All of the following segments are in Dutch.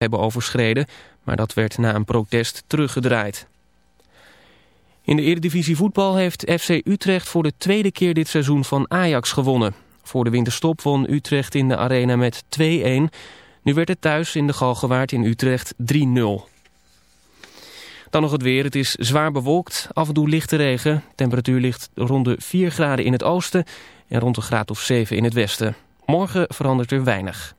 hebben overschreden, maar dat werd na een protest teruggedraaid. In de Eredivisie voetbal heeft FC Utrecht voor de tweede keer dit seizoen van Ajax gewonnen. Voor de winterstop won Utrecht in de arena met 2-1. Nu werd het thuis in de Galgenwaard in Utrecht 3-0. Dan nog het weer. Het is zwaar bewolkt, af en toe lichte regen. Temperatuur ligt rond de 4 graden in het oosten en rond een graad of 7 in het westen. Morgen verandert er weinig.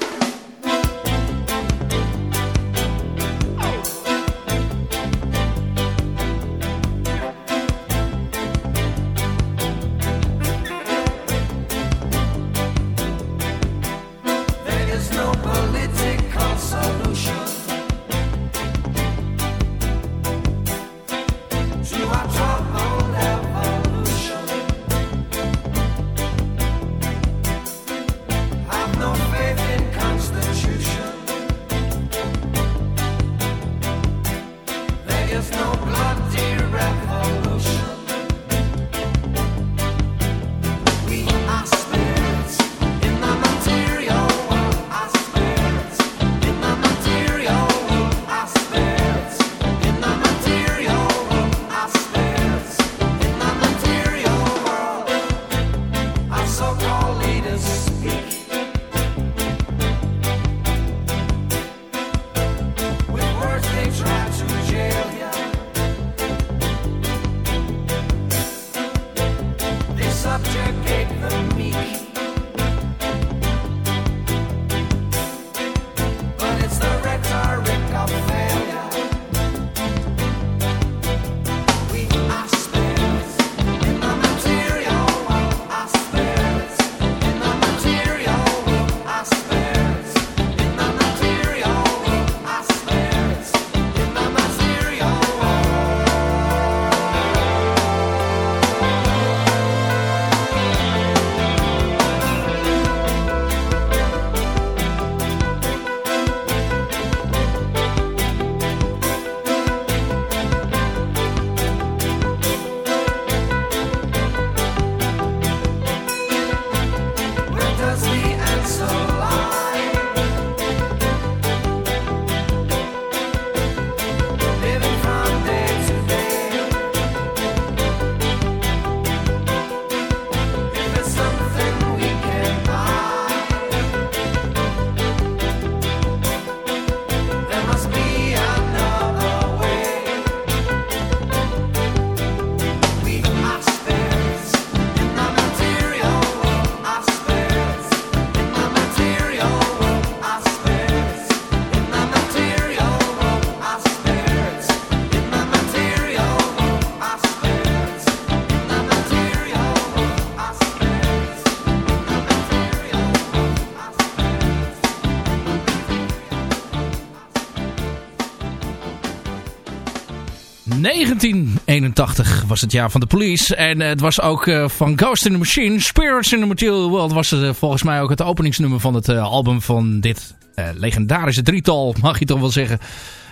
1981 was het jaar van de police. En eh, het was ook eh, van Ghost in the Machine. Spirits in the Material World was eh, volgens mij ook het openingsnummer van het album van dit legendarische drietal, mag je toch wel zeggen.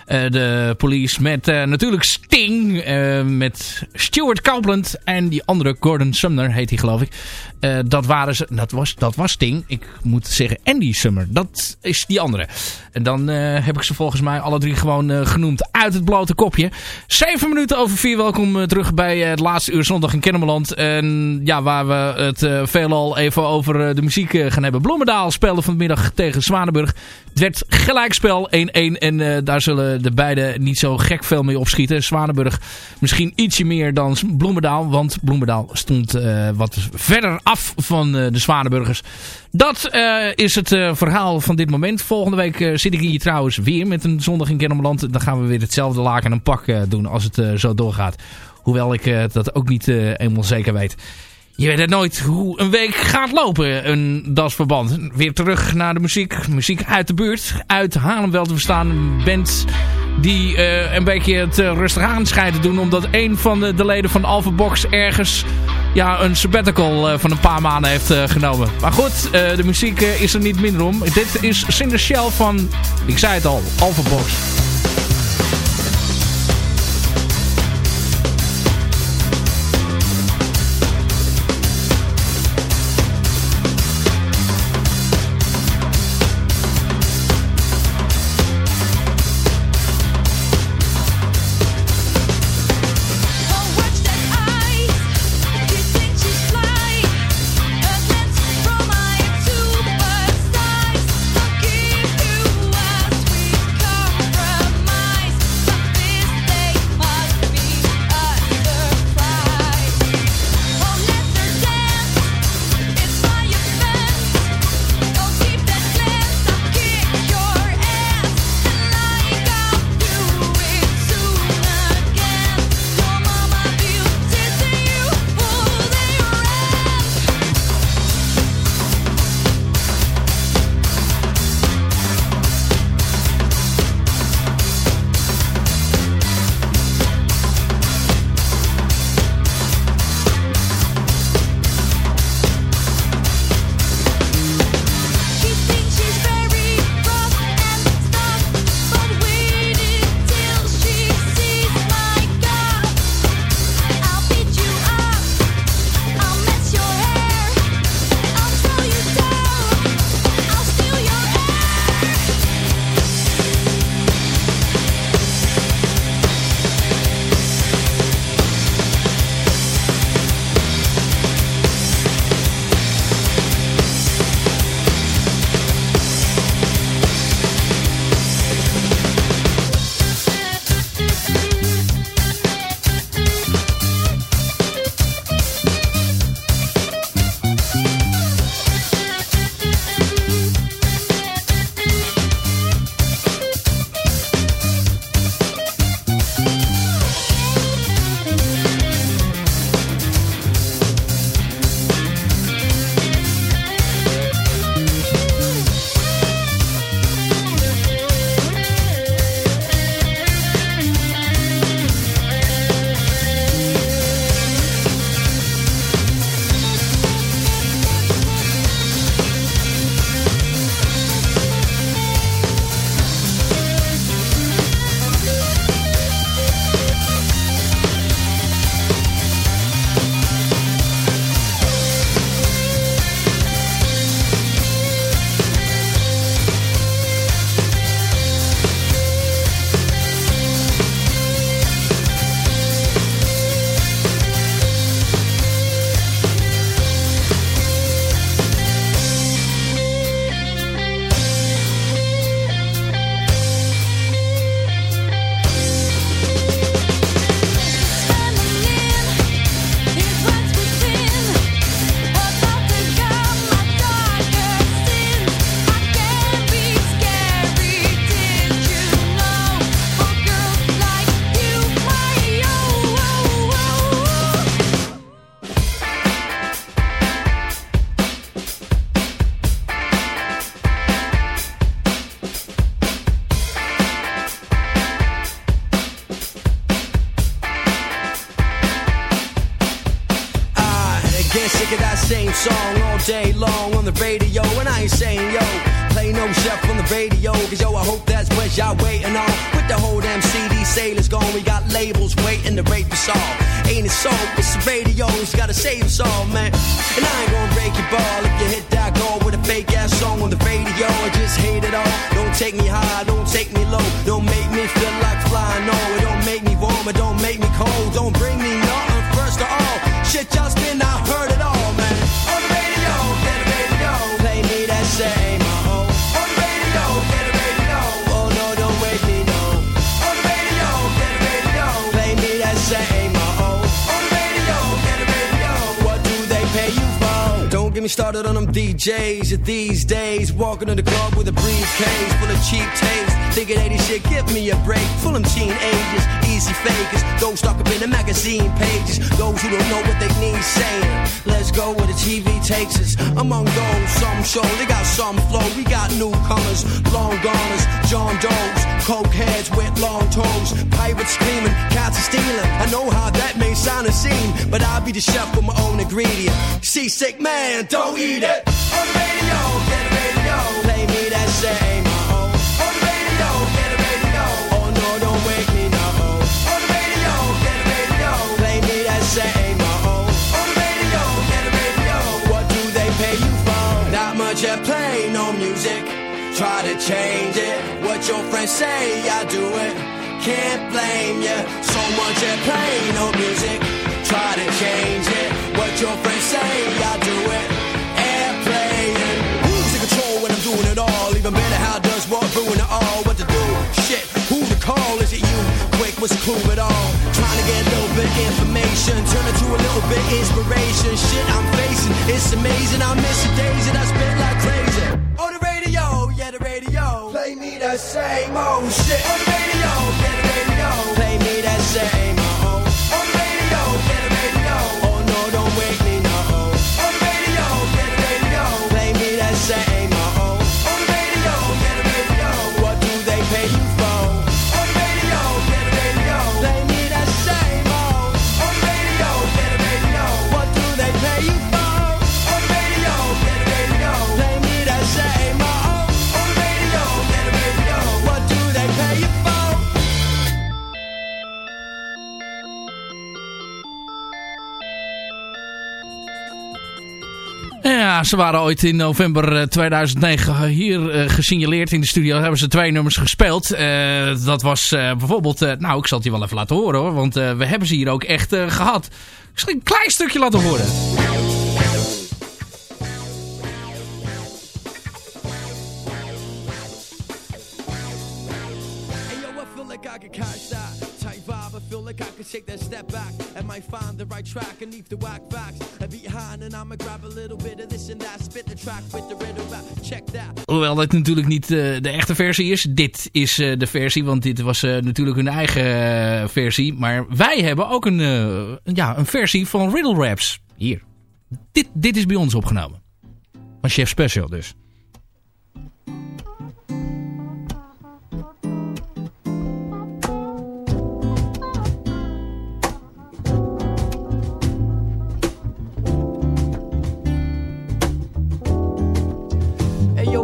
De police met natuurlijk Sting, met Stuart Copeland en die andere Gordon Sumner heet hij geloof ik. Eh, dat, waren ze, dat, was, dat was Sting. Ik moet zeggen Andy Summer. Dat is die andere. En dan eh, heb ik ze volgens mij alle drie gewoon eh, genoemd uit het blote kopje. Zeven minuten over vier. Welkom terug bij het laatste uur zondag in Kennemerland. En ja, waar we het veelal even over de muziek gaan hebben. Bloemendaal speelde vanmiddag tegen Zwanenburg. Het werd gelijkspel 1-1. En daar zullen de beiden niet zo gek veel mee opschieten. Zwanenburg misschien ietsje meer dan Bloemendaal. Want Bloemendaal stond wat verder af van eh, de Zwanenburgers. Dat eh, is het eh, verhaal van dit moment. Volgende week zit ik hier trouwens weer met een zondag in Kennemerland. Dan gaan we weer hetzelfde laken en pak doen als het zo doorgaat. Hoewel ik dat ook niet eenmaal zeker weet. Je weet het nooit hoe een week gaat lopen, een dasverband. Weer terug naar de muziek. Muziek uit de buurt. Uit Haarlem wel te verstaan. Band die eh, een beetje het eh, rustig aan schijnt te doen. Omdat een van de, de leden van Alpha Box ergens ja, een sabbatical eh, van een paar maanden heeft genomen. Maar goed, de muziek is er niet minder om. Dit is Cinder Shell van, ik zei het al, Alpha Box. That's waiting on. With the whole damn CD sailors gone, we got labels waiting to rape us all. Ain't it so? It's the radio, it's gotta save us all, man. And I ain't gonna break your ball if you hit that goal with a fake ass song on the radio. I just hate it all. Don't take me high, started on them DJs these days. Walking in the club with a briefcase full of cheap taste. Thinking 80 shit, give me a break. Full of teenagers, easy fakers. Those stuck up in the magazine pages. Those who don't know what they need saying. Let's go where the TV takes us. Among those, some show they got some flow. We got newcomers, long goners, John Doe's, coke heads with long toes, pirates screaming, cats are stealing. I know how that may sound a scene, but I'll be the chef with my own ingredient. Seasick man, don't eat it. On the radio, get the radio, play me that same Try to change it. What your friends say, I do it. Can't blame ya. So much at play, no music. Try to change it. What your friends say, I do it. Airplaying. Who's in control when I'm doing it all? Even better, how does what ruin it all? What to do? Shit, who to call? Is it you? Quick, what's the clue at all? Trying to get a little bit information, turn it to a little bit inspiration. Shit, I'm facing, it's amazing. I miss the days that I spent like crazy. The radio. Play me the same old shit. On the radio, Ja, ze waren ooit in november eh, 2009 hier eh, gesignaleerd in de studio. Daar hebben ze twee nummers gespeeld. Eh, dat was eh, bijvoorbeeld... eh, nou, ik zal het je wel even laten horen hoor. Want eh, we hebben ze hier ook echt eh, gehad. Zal een klein stukje laten horen. Might find the right track and leave the whack facts. I behind and I'ma grab a little bit of this and that. Spit the track with the rhythm rap. Check that. Hoewel dit natuurlijk niet eh, de echte versie is. Dit is eh, de versie, want dit was eh, natuurlijk hun eigen versie. Maar wij hebben ook een, ja, een versie van Riddle Raps. Hier. Dit, dit is bij ons opgenomen. Van Chef Special dus.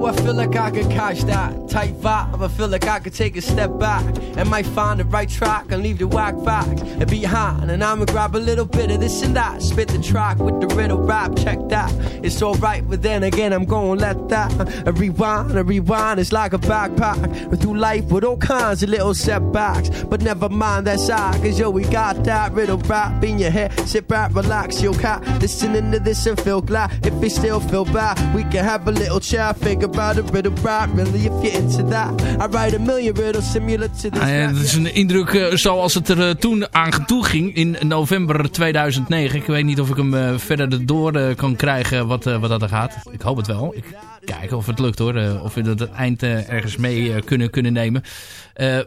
I feel like I could catch that tight vibe. I feel like I could take a step back and might find the right track and leave the whack facts behind. And I'ma grab a little bit of this and that. Spit the track with the riddle rap. Check that. It's alright, but then again, I'm gonna let that a rewind. A rewind It's like a backpack. Through life with all kinds of little setbacks. But never mind that side, cause yo, we got that riddle rap in your head. Sit back, relax, your cat. Listening to this and feel glad. If you still feel bad, we can have a little chat. Think about a riddle rap. Really, if you're into that, I write a million riddles similar to this. Ah, ja, rap, dat is een indruk eh, zoals het er eh, toen aan toe ging in november 2009. Ik weet niet of ik hem eh, verder erdoor eh, kan krijgen wat, wat dat er gaat. Ik hoop het wel. Ik kijk of het lukt hoor. of we dat het eind ergens mee kunnen, kunnen nemen.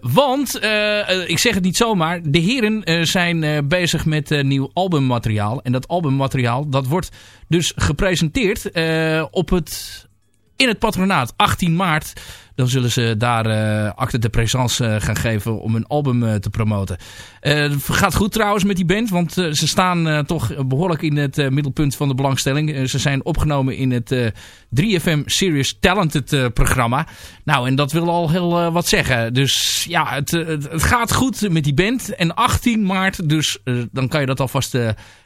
Want, ik zeg het niet zomaar, de heren zijn bezig met nieuw albummateriaal. En dat albummateriaal dat wordt dus gepresenteerd op het in het patronaat. 18 maart, dan zullen ze daar eh acte de présence eh, gaan geven om hun album eh, te promoten. Het gaat goed trouwens met die band, want ze staan toch behoorlijk in het middelpunt van de belangstelling. Ze zijn opgenomen in het eh, 3FM Serious Talented programma. Nou, en dat wil al heel wat zeggen. Dus ja, het, het, het gaat goed met die band. En 18 maart, dus dan kan je dat alvast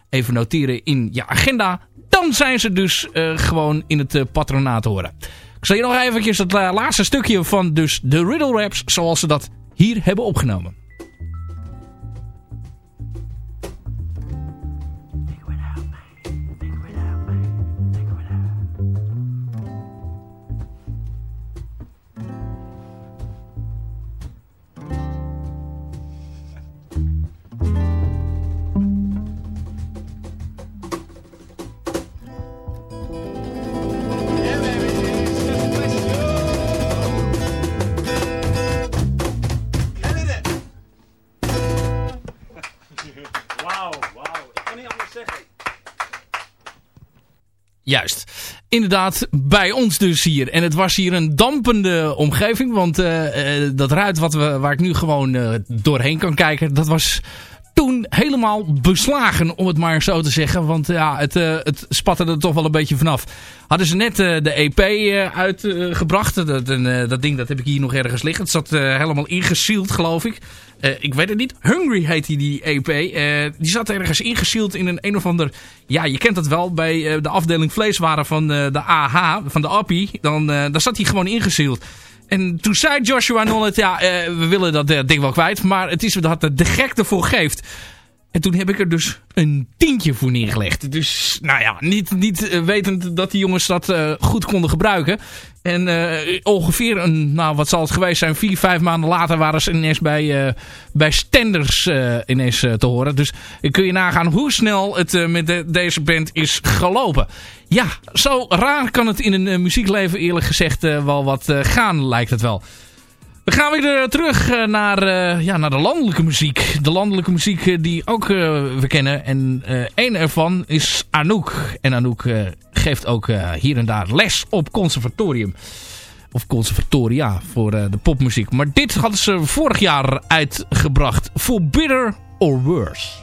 even noteren in je agenda. Dan zijn ze dus eh, gewoon in het eh, patronaat te horen. Ik zal je nog eventjes het eh, laatste stukje van dus de Riddle Raps, zoals ze dat hier hebben opgenomen. Juist. Inderdaad, bij ons dus hier. En het was hier een dampende omgeving. Want eh, dat ruit wat we, waar ik nu gewoon eh, doorheen kan kijken, dat was toen helemaal beslagen, om het maar zo te zeggen. Want ja, het, eh, het spatte er toch wel een beetje vanaf. Hadden ze net eh, de EP eh, uitgebracht. dat, dat ding dat heb ik hier nog ergens liggen. Het zat helemaal ingesield, geloof ik. Ik weet het niet. Hungry heet die, die EP. Die zat ergens ingesield in een een of ander... Ja, je kent dat wel. Bij de afdeling vleeswaren van de AH, van de Appie. Dan, daar zat hij gewoon ingesield. En toen zei Joshua Nollet, ja, eh, we willen dat eh, ding wel kwijt. Maar het is dat de gek ervoor geeft. En toen heb ik er dus een tientje voor neergelegd. Dus, nou ja, niet, niet eh, wetend dat die jongens dat eh, goed konden gebruiken. En eh, ongeveer, een, nou wat zal het geweest zijn, vier, vijf maanden later waren ze ineens bij, eh, bij Stenders ineens te horen. Dus kun je nagaan hoe snel het met de- deze band is gelopen. Ja, zo raar kan het in een muziekleven eerlijk gezegd wel wat gaan, lijkt het wel. We gaan weer eh, terug eh, naar, eh, ja, naar de landelijke muziek. De landelijke muziek die ook we kennen. En eh één ervan is Anouk. En Anouk geeft ook hier en daar les op conservatorium. Of conservatoria voor de popmuziek. Maar dit hadden ze vorig jaar uitgebracht. For Bitter or Worse.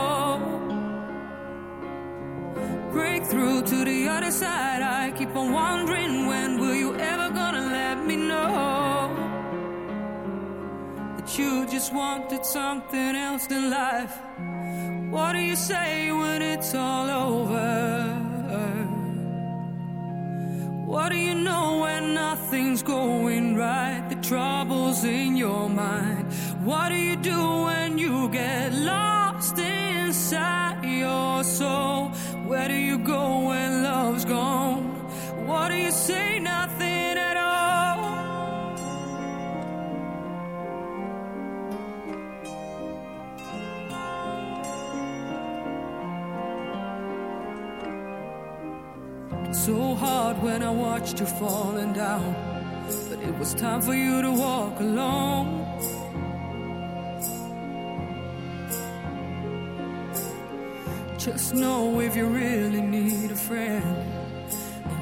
Break through to the other side. I keep on wondering when will you ever gonna let me know that you just wanted something else than life. What do you say when it's all over? What do you know when nothing's going right? The trouble's in your mind. What do you do when you get lost inside gone? What do you say? Nothing at all. So hard when I watched you falling down, but it was time for you to walk alone. Just know if you really need a friend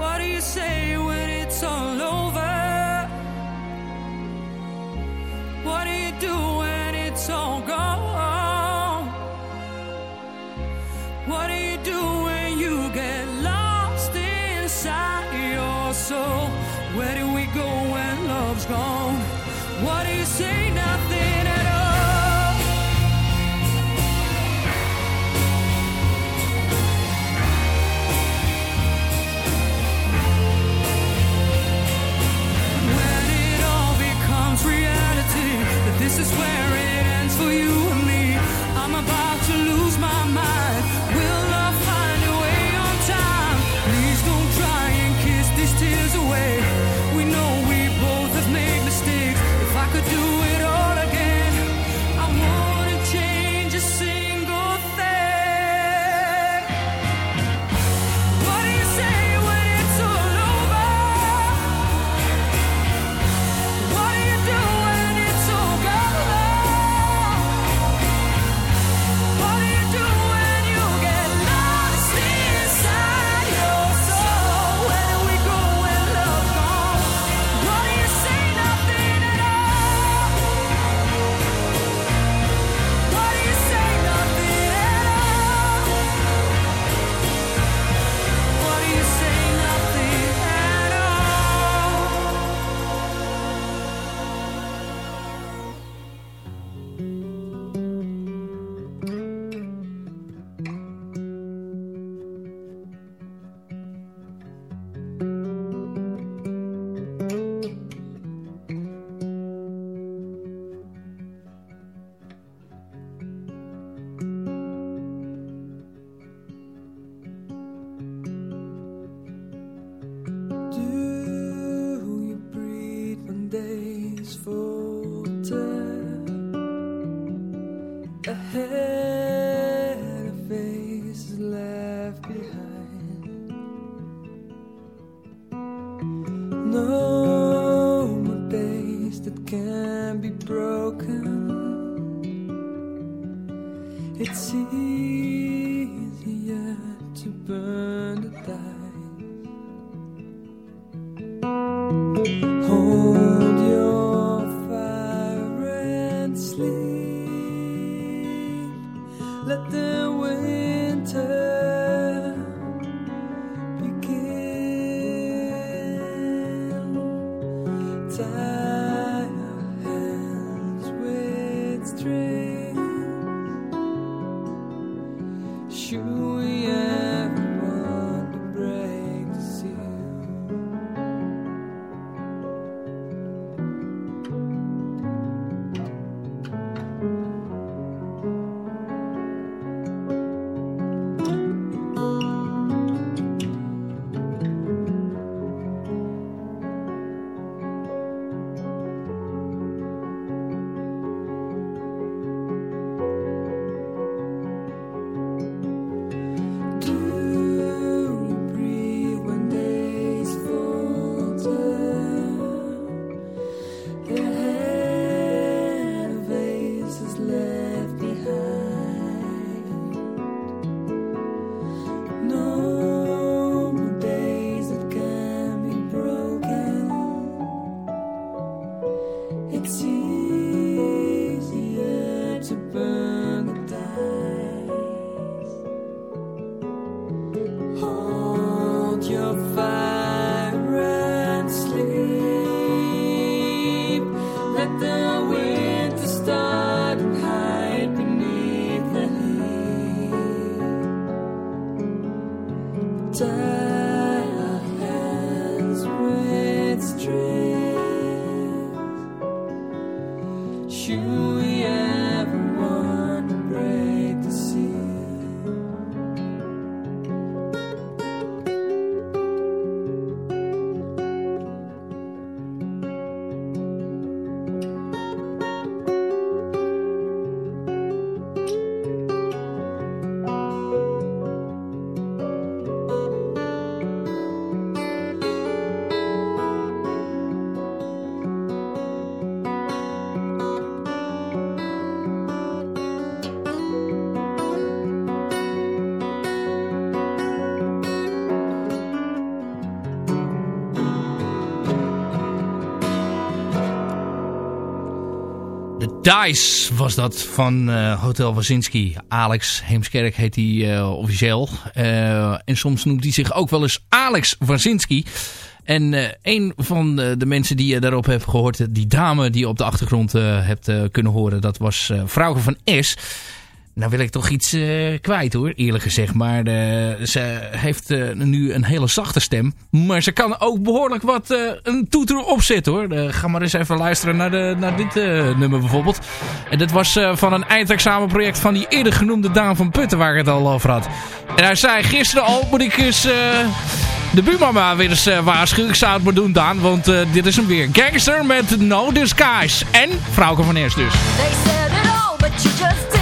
What do you say when it's all over? swear. learned that. you. Was dat van eh, Hotel Wazinski. Alex Heemskerk heet hij eh, officieel. Eh, en soms noemt hij zich ook wel eens Alex Wazinski. En een van de mensen die je daarop hebt gehoord... die dame die je op de achtergrond hebt kunnen horen... dat was Vrouwen van S... Nou wil ik toch iets eh, kwijt hoor, eerlijk gezegd. Maar eh, ze heeft eh, nu een hele zachte stem. Maar ze kan ook behoorlijk wat een toeter opzetten hoor. ga maar eens even luisteren naar, de, naar dit nummer bijvoorbeeld. En dat was van een eindexamenproject van die eerder genoemde Daan van Putten waar ik het al over had. En hij zei gisteren al, moet ik eens de buurmama weer eens waarschuwen. Ik zou het maar doen Daan, want dit is hem weer. Gangster met No Disguise en Vrouwke van Eerst dus. They said it all, but just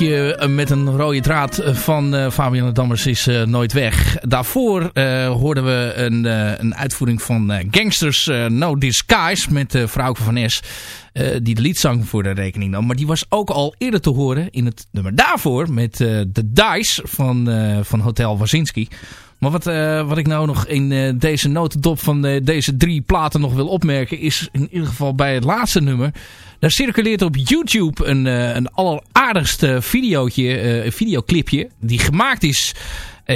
Eh, met een rode draad eh, van eh, Fabian Dammers is nooit weg. Daarvoor hoorden we een, een uitvoering van Gangsters No Disguise met uh, Vrouwke van S. die de liedzang voor de rekening nam. Maar die was ook al eerder te horen in het nummer daarvoor met de Dice van, van Hotel Wazinski. Maar wat, eh, wat ik nou nog in eh, deze notendop van eh, deze drie platen nog wil opmerken... is in ieder geval bij het laatste nummer... Daar circuleert op YouTube een, een alleraardigste videootje, videoclipje... die gemaakt is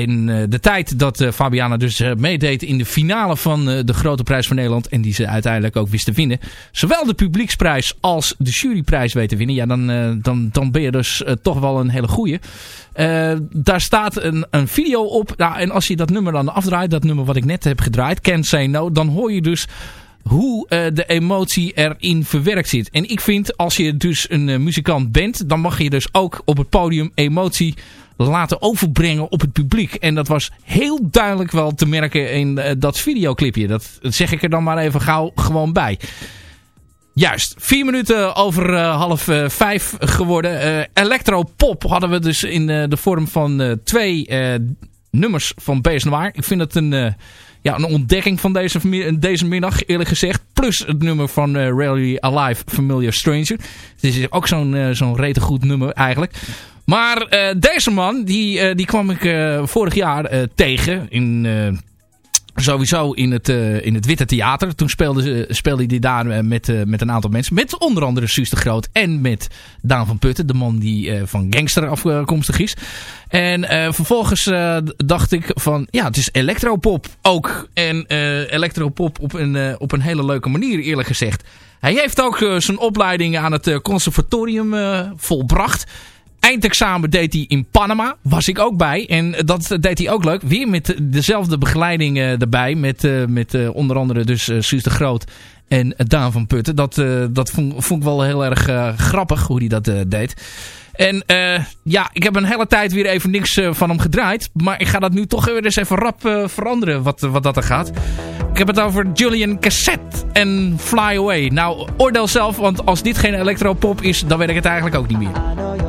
in eh, de tijd dat eh, Fabiana dus eh, meedeed in de finale van de Grote Prijs van Nederland... en die ze uiteindelijk ook wist te winnen. Zowel de publieksprijs als de juryprijs weet te winnen. Ja, dan, dan, dan ben je dus toch wel een hele goeie. Daar staat een, een video op. En als je dat nummer dan afdraait, dat nummer wat ik net heb gedraaid, Can't Say No, dan hoor je dus hoe de emotie erin verwerkt zit. En ik vind, als je dus een muzikant bent, dan mag je dus ook op het podium emotie laten overbrengen op het publiek. En dat was heel duidelijk wel te merken in eh, dat videoclipje. Dat zeg ik er dan maar even gauw gewoon bij. Juist, vier minuten over eh, half eh, vijf geworden. Electropop hadden we dus in de vorm van twee nummers van BS Noir. Ik vind het een, ja, een ontdekking van deze, deze middag, eerlijk gezegd. Plus het nummer van Rally Alive, Familiar Stranger. Het is ook zo'n eh, zo'n rete goed nummer eigenlijk. Maar eh, deze man, die, eh, die kwam ik eh, vorig jaar tegen in... Sowieso in het, in het Witte Theater. Toen speelde, ze- speelde hij daar met, met een aantal mensen. Met onder andere Suus de Groot. En met Daan van Putten. De man die van Gangster afkomstig is. En vervolgens dacht ik van... Ja, het is electropop ook. En electropop op een, op een hele leuke manier eerlijk gezegd. Hij heeft ook zijn opleiding aan het conservatorium volbracht. Eindexamen deed hij in Panama. Was ik ook bij. En dat deed hij ook leuk. Weer met dezelfde begeleiding eh, erbij. Met, eh, met eh, onder andere dus Suus de Groot en Daan van Putten. Dat, dat vond, ik wel heel erg grappig hoe hij dat deed. En ja, ik heb een hele tijd weer even niks van hem gedraaid. Maar ik ga dat nu toch weer eens even rap veranderen wat, wat dat er gaat. Ik heb het over Julian Cassette en Fly Away. Nou, oordeel zelf, want als dit geen electropop is, dan weet ik het eigenlijk ook niet meer.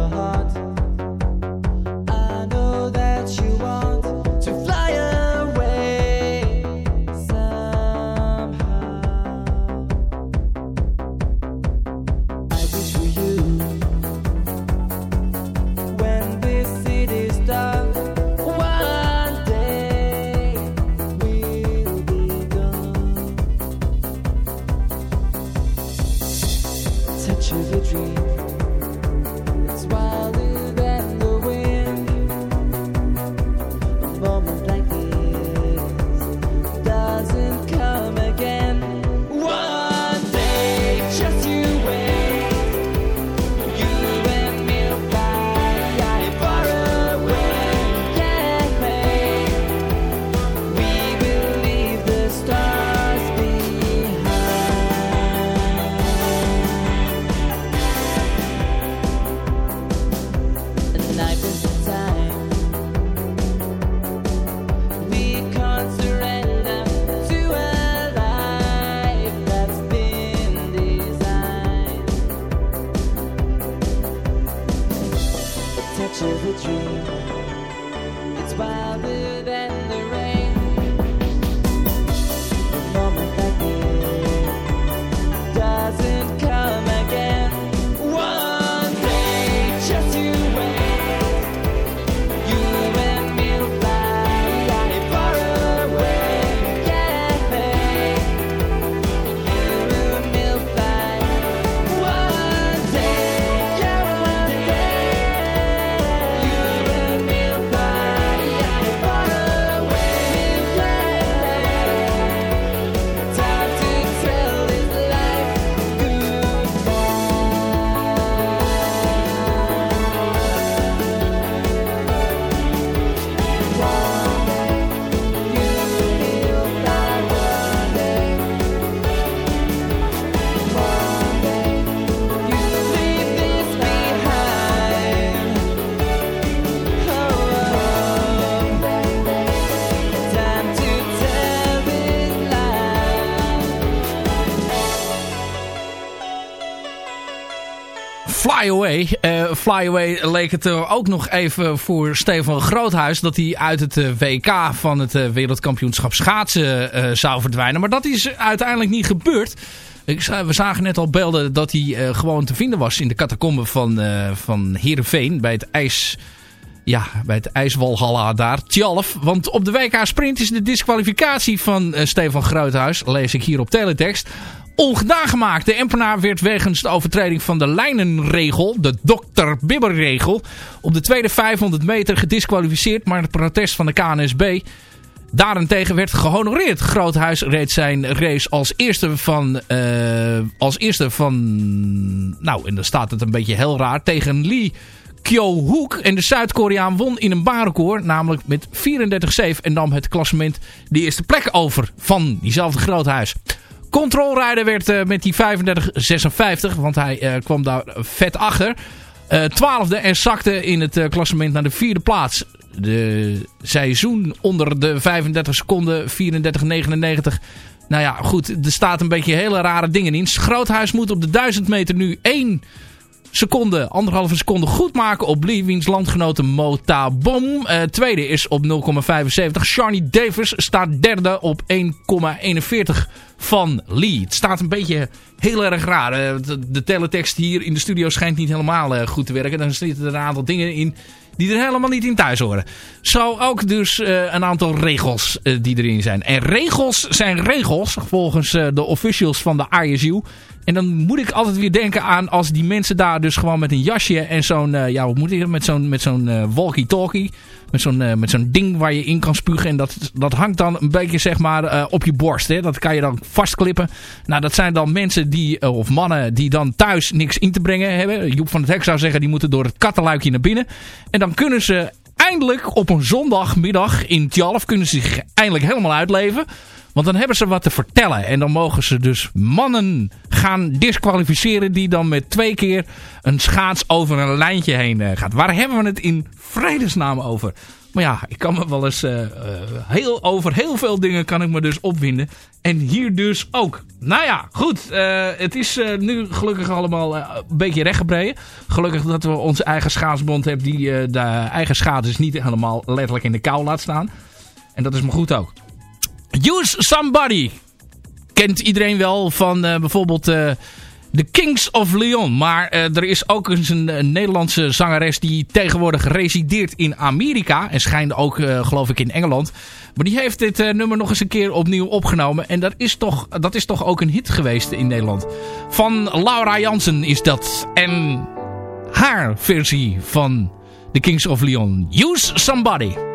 Eh, Fly Away leek het ook nog even voor Stefan Groothuis... dat hij uit het eh, WK van het eh, wereldkampioenschap schaatsen eh, zou verdwijnen. Maar dat is uiteindelijk niet gebeurd. We zagen net al beelden dat hij gewoon te vinden was... in de catacomben van, van Heerenveen bij het ijs... Ja, bij het ijswalhalla daar, Tjalf. Want op de WK Sprint is de disqualificatie van Stefan Groothuis, lees ik hier op teletext, ongedaan gemaakt. De Empenaar werd wegens de overtreding van de lijnenregel, de Dr. Bibberregel, op de tweede 500 meter gedisqualificeerd. Maar het protest van de KNSB daarentegen werd gehonoreerd. Groothuis reed zijn race als eerste van, eh, als eerste van, nou en dan staat het een beetje heel raar, tegen Lee Kyo-hook. En de Zuid-Koreaan won in een baanrecord, namelijk met 34-7 en nam het klassement de eerste plek over van diezelfde Groothuis. Controlrijder werd eh, met die 35-56, want hij eh, kwam daar vet achter. Eh, twaalfde en zakte in het klassement naar de vierde plaats. De seizoen onder de 35 seconden, 34-99. Nou ja, goed, er staat een beetje hele rare dingen in. Groothuis moet op de 1000 meter nu 1 seconde, anderhalve seconde goed maken op Lee, wiens landgenote Mota Bom. Eh, tweede is op 0,75. Charlie Davis staat derde op 1,41 van Lee. Het staat een beetje heel erg raar. Eh, de, teletext hier in de studio schijnt niet helemaal eh, goed te werken. Dan zitten er een aantal dingen in die er helemaal niet in thuis horen. Zo ook dus een aantal regels die erin zijn. En regels zijn regels, volgens de officials van de ISU. En dan moet ik altijd weer denken aan als die mensen daar dus gewoon met een jasje en zo'n, eh, ja hoe moet ik met zo'n met zo'n eh, walkie-talkie. Met zo'n eh, met zo'n ding waar je in kan spugen. En dat, dat hangt dan een beetje zeg maar op je borst. Hè. Dat kan je dan vastklippen. Nou dat zijn dan mensen die, of mannen die dan thuis niks in te brengen hebben. Joep van het Hek zou zeggen die moeten door het kattenluikje naar binnen. En dan kunnen ze eindelijk op een zondagmiddag in Tjalf kunnen ze zich eindelijk helemaal uitleven. Want dan hebben ze wat te vertellen. En dan mogen ze dus mannen gaan disqualificeren die dan met twee keer een schaats over een lijntje heen eh, gaat. Waar hebben we het in vredesnaam over? Maar ja, ik kan me wel eens eh, eh, heel, over heel veel dingen kan ik me dus opwinden. En hier dus ook. Nou ja, goed. het is nu gelukkig allemaal een beetje rechtgebreden. Gelukkig dat we onze eigen schaatsbond hebben die de eigen schaatsers niet helemaal letterlijk in de kou laat staan. En dat is maar goed ook. Use Somebody. Kent iedereen wel van eh, bijvoorbeeld eh The Kings of Leon. Maar eh, er is ook eens een, Nederlandse zangeres die tegenwoordig resideert in Amerika. En schijnt ook geloof ik in Engeland. Maar die heeft dit nummer nog eens een keer opnieuw opgenomen. En dat is, toch, dat is toch ook een hit geweest in Nederland. Van Laura Jansen is dat. En haar versie van The Kings of Leon. Use Somebody.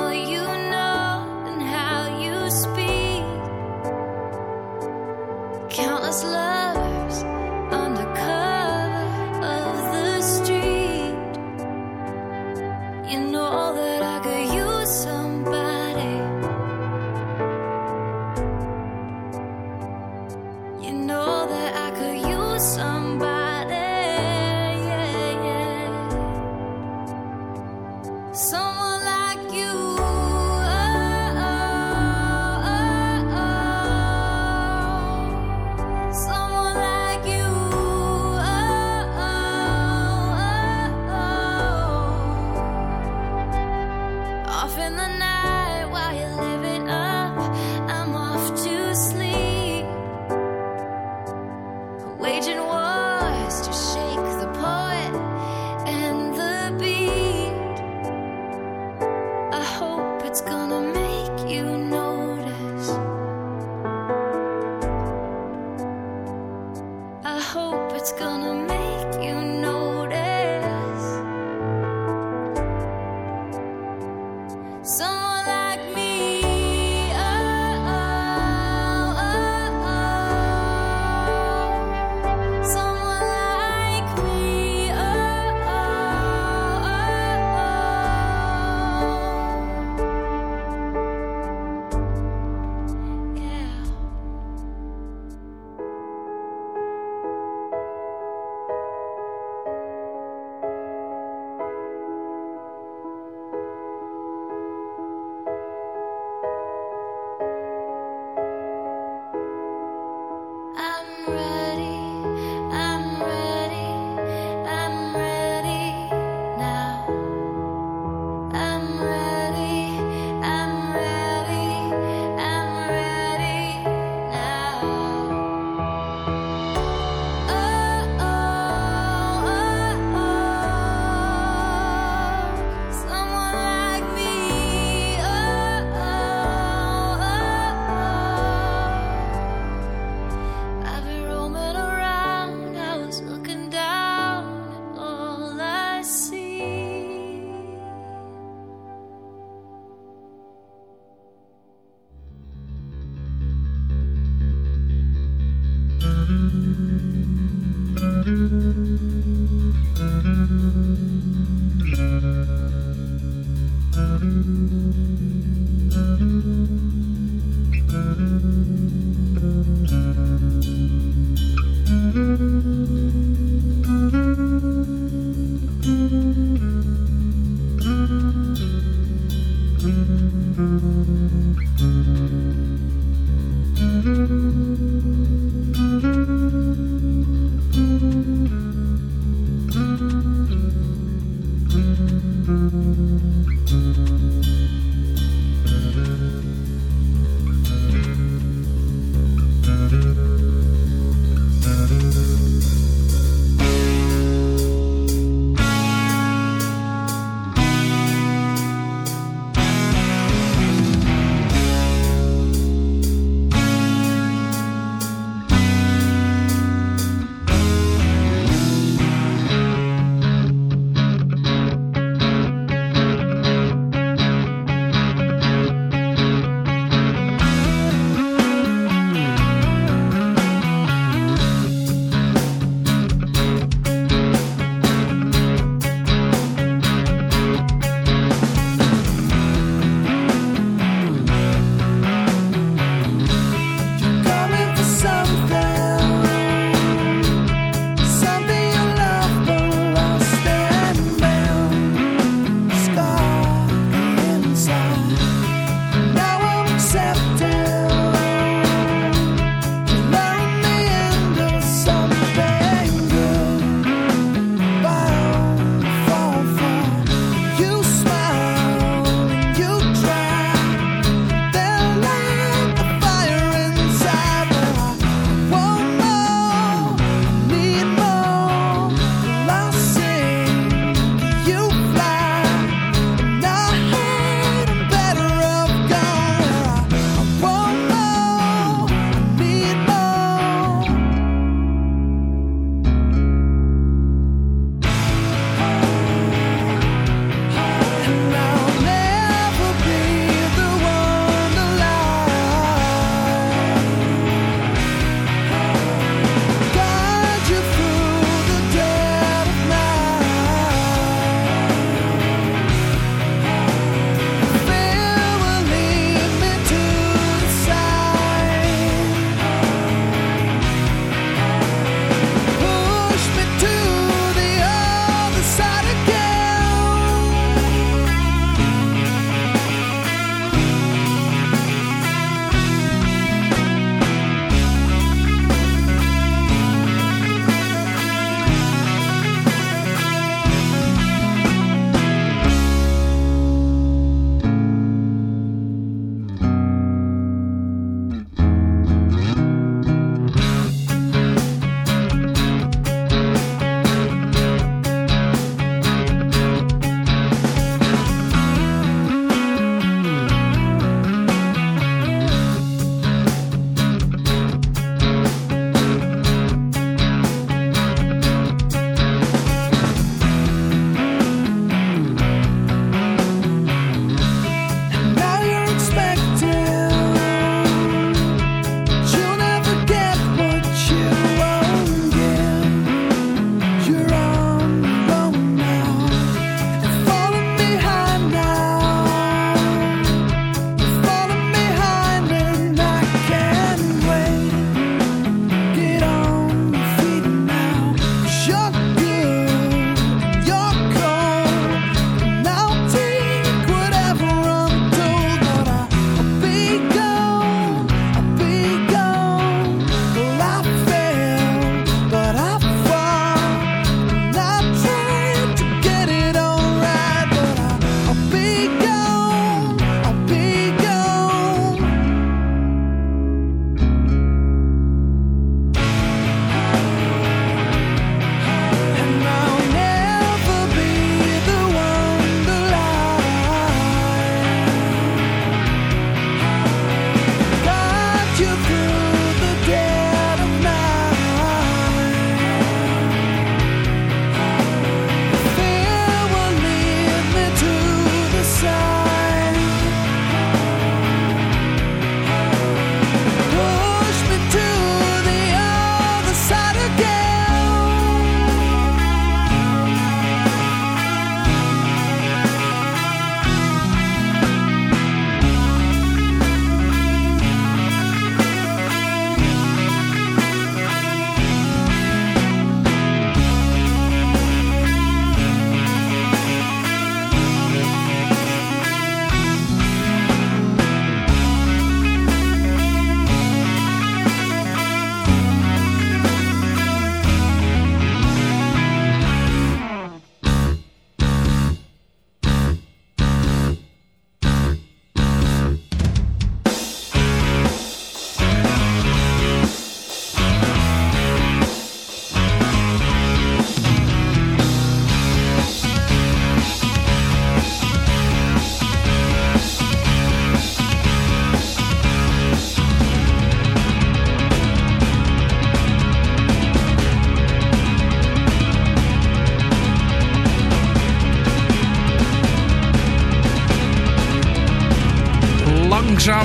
countless love. You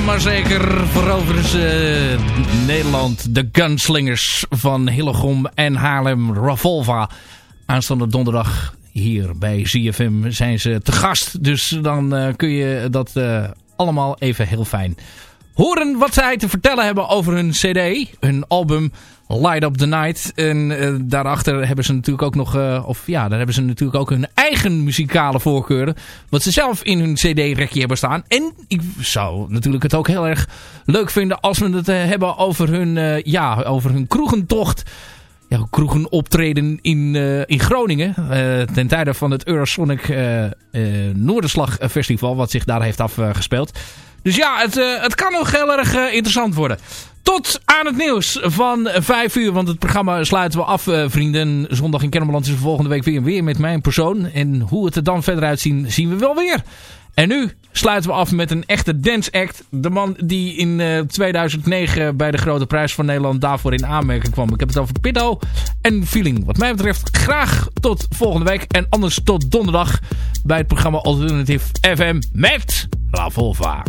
maar zeker veroveren ze Nederland. De gunslingers van Hillegom en Haarlem Ravolva. Aanstaande donderdag hier bij ZFM zijn ze te gast. Dus dan uh, kun je dat uh, allemaal even heel fijn horen wat zij te vertellen hebben over hun cd. Hun album Light Up The Night. En uh, daarachter hebben ze natuurlijk ook nog... Uh, of ja, daar hebben ze natuurlijk ook hun eigen muzikale voorkeuren. Wat ze zelf in hun cd-rekje hebben staan. En ik zou natuurlijk het ook heel erg leuk vinden... als we het uh, hebben over hun, ja, over hun kroegentocht... Ja, kroegen optreden in, in Groningen. ten tijde van het Eurosonic Noorderslag Festival. Wat zich daar heeft afgespeeld. Dus ja, het, het kan nog heel erg interessant worden. Tot aan het nieuws van 5 uur. Want het programma sluiten we af, uh, vrienden. Zondag in Kennemerland is volgende week weer, weer met mijn persoon. En hoe het er dan verder uitzien, zien we wel weer. En nu sluiten we af met een echte dance act. De man die in uh, 2009 bij de Grote Prijs van Nederland daarvoor in aanmerking kwam. Ik heb het over Pitto en Feeling. Wat mij betreft graag tot volgende week. En anders tot donderdag bij het programma Alternative FM met La Volva.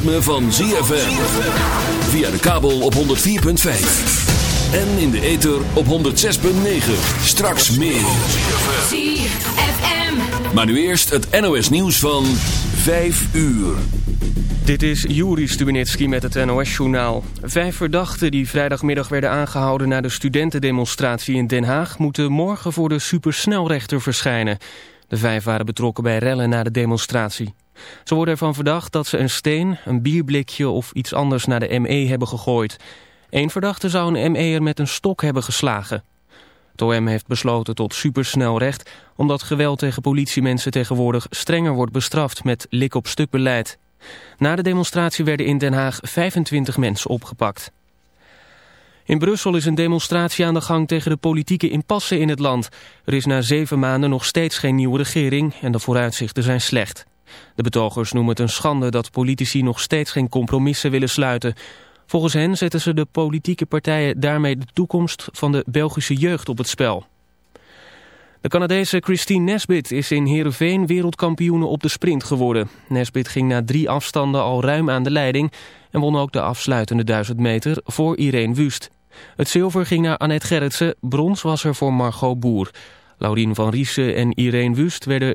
Ritme van ZFM. Via de kabel op 104.5. En in de ether op 106.9. Straks meer. ZFM. Maar nu eerst het NOS nieuws van 5 uur. Dit is Juri Stubenitski met het NOS-journaal. Vijf verdachten die vrijdagmiddag werden aangehouden... na de studentendemonstratie in Den Haag... moeten morgen voor de supersnelrechter verschijnen. De vijf waren betrokken bij rellen na de demonstratie. Ze worden ervan verdacht dat ze een steen, een bierblikje... of iets anders naar de ME hebben gegooid. Eén verdachte zou een ME'er met een stok hebben geslagen. Het OM heeft besloten tot supersnelrecht... omdat geweld tegen politiemensen tegenwoordig strenger wordt bestraft... met lik-op-stuk beleid. Na de demonstratie werden in Den Haag 25 mensen opgepakt. In Brussel is een demonstratie aan de gang tegen de politieke impasse in het land. Er is na zeven maanden nog steeds geen nieuwe regering en de vooruitzichten zijn slecht. De betogers noemen het een schande dat politici nog steeds geen compromissen willen sluiten. Volgens hen zetten ze de politieke partijen daarmee de toekomst van de Belgische jeugd op het spel. De Canadese Christine Nesbit is in Heerenveen wereldkampioene op de sprint geworden. Nesbit ging na drie afstanden al ruim aan de leiding... en won ook de afsluitende 1000 meter voor Irene Wust. Het zilver ging naar Annette Gerritsen, brons was er voor Margot Boer. Laurien van Riesen en Irene Wust werden